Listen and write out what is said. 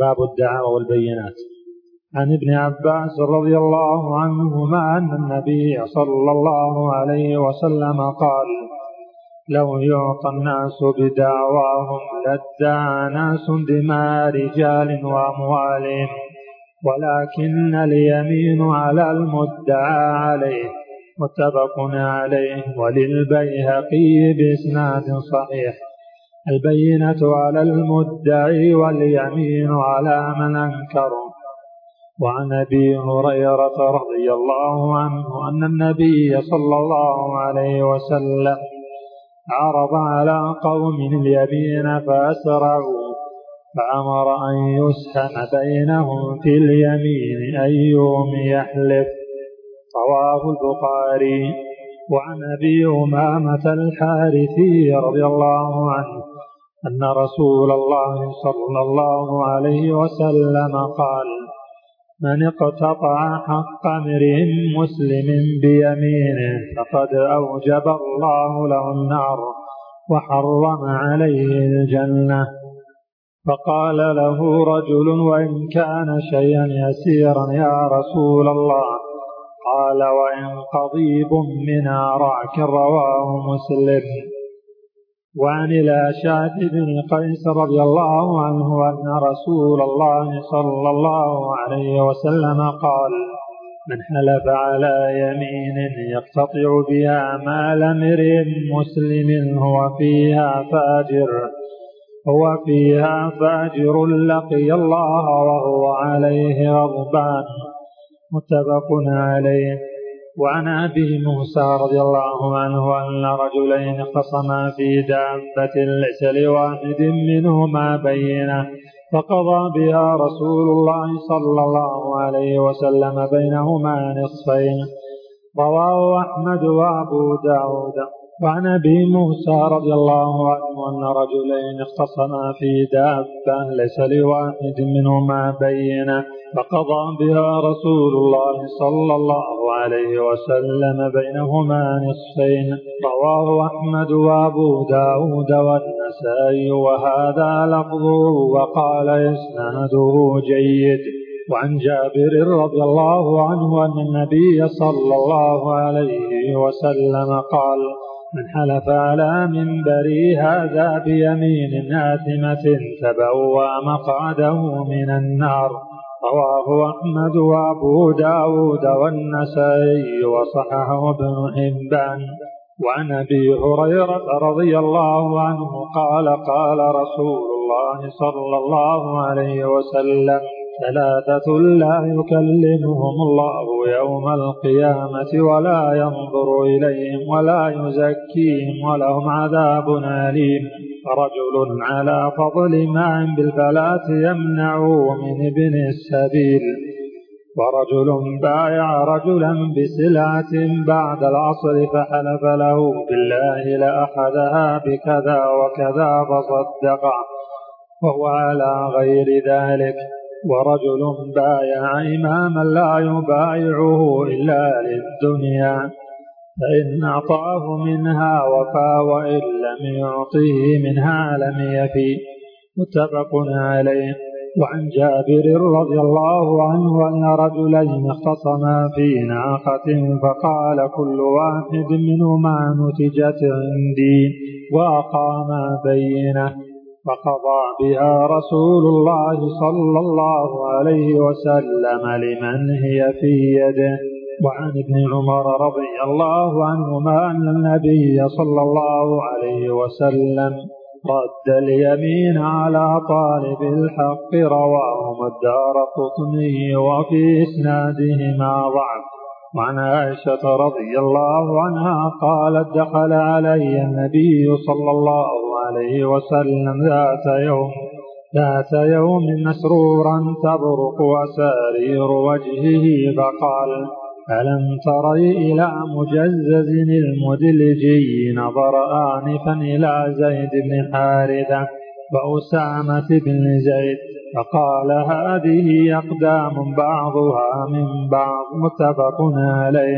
باب الدعوة والبينات. عن ابن عباس رضي الله عنهما أن النبي صلى الله عليه وسلم قال لو يعطى الناس بدعواهم لادعى ناس دماء رجال وأموالهم ولكن اليمين على المدعى عليه متفق عليه وللبيهقي بإسناد صحيح. البينة على المدعي واليمين على من أنكره وعن أبي هريرة رضي الله عنه أن النبي صلى الله عليه وسلم عرض على قوم اليمين فأسرعوا فأمر أن يسهم بينهم في اليمين ايهم يحلف. رواه البخاري. وعن أبي أمامة الحارثي رضي الله عنه أن رسول الله صلى الله عليه وسلم قال من اقتطع حق امرئ مسلم بيمينه فقد أوجب الله له النار وحرم عليه الجنة. فقال له رجل وإن كان شيئا يسيرا يا رسول الله قال وإن قضيب من اراك رواه مسلم. وعن الأشعث بن قيس رضي الله عنه أن رسول الله صلى الله عليه وسلم قال من حلف على يمين يقتطع بها مال امرئ مسلم هو فيها فاجر هو فيها فاجر لقي الله وهو عليه غضبان. متفق عليه. وعن أبي موسى رضي الله عنه أن رجلين خصما في دابة ليس لواحد منهما بينة. فقضى بها رسول الله صلى الله عليه وسلم بينهما نصفين. رواه أحمد وأبو داود. وعن أبي موسى رضي الله عنه أن رجلين اختصما في دابة ليس لواحد منهما بينة. فقضى بها رسول الله صلى الله عليه وسلم بينهما نصفين. رواه أحمد وأبو داود والنسائي. وهذا لفظه وقال إسناده جيد. وعن جابر رضي الله عنه أن النبي صلى الله عليه وسلم قال من حلف على منبري هذا بيمين آثمة تبوى مقعده من النار. رواه أحمد وأبو داود والنسائي وصححه ابن حبان. وعن أبي هريرة رضي الله عنه قال قال رسول الله صلى الله عليه وسلم ثلاثة لا يكلمهم الله يوم القيامة ولا ينظر إليهم ولا يزكيهم ولهم عذاب أليم. رجل على فضل ماء بالفلاة يمنعه من ابن السبيل. ورجل بايع رجلا بسلعة بعد العصر فحلف له بالله لأخذها بكذا وكذا فصدق وهو على غير ذلك. ورجل بايع إماما لا يبايعه إلا للدنيا فإن أعطاه منها وفى وإن لم يعطه منها لم يفي. متفق عليه. وعن جابر رضي الله عنه أن رجلين اختصما في ناقة فقال كل واحد منهما نتجت عندي وأقاما بينه. فقضى بها رسول الله صلى الله عليه وسلم لمن هي في يده. وعن ابن عمر رضي الله عنهما أن النبي صلى الله عليه وسلم رد اليمين على طالب الحق رواهما الدار قطني وفي إسنادهما ضعف. وعن عائشة رضي الله عنها قالت دخل علي النبي صلى الله عليه وسلم ذات يوم ذات يوم مسرورا تبرق أسارير وجهه فقال ألم تري إلى مجزز المدلجي نظر آنفا إلى زيد بن حارثة وأسامة بن زيد؟ فقال هذه أقدام بعضها من بعض متفق عليه.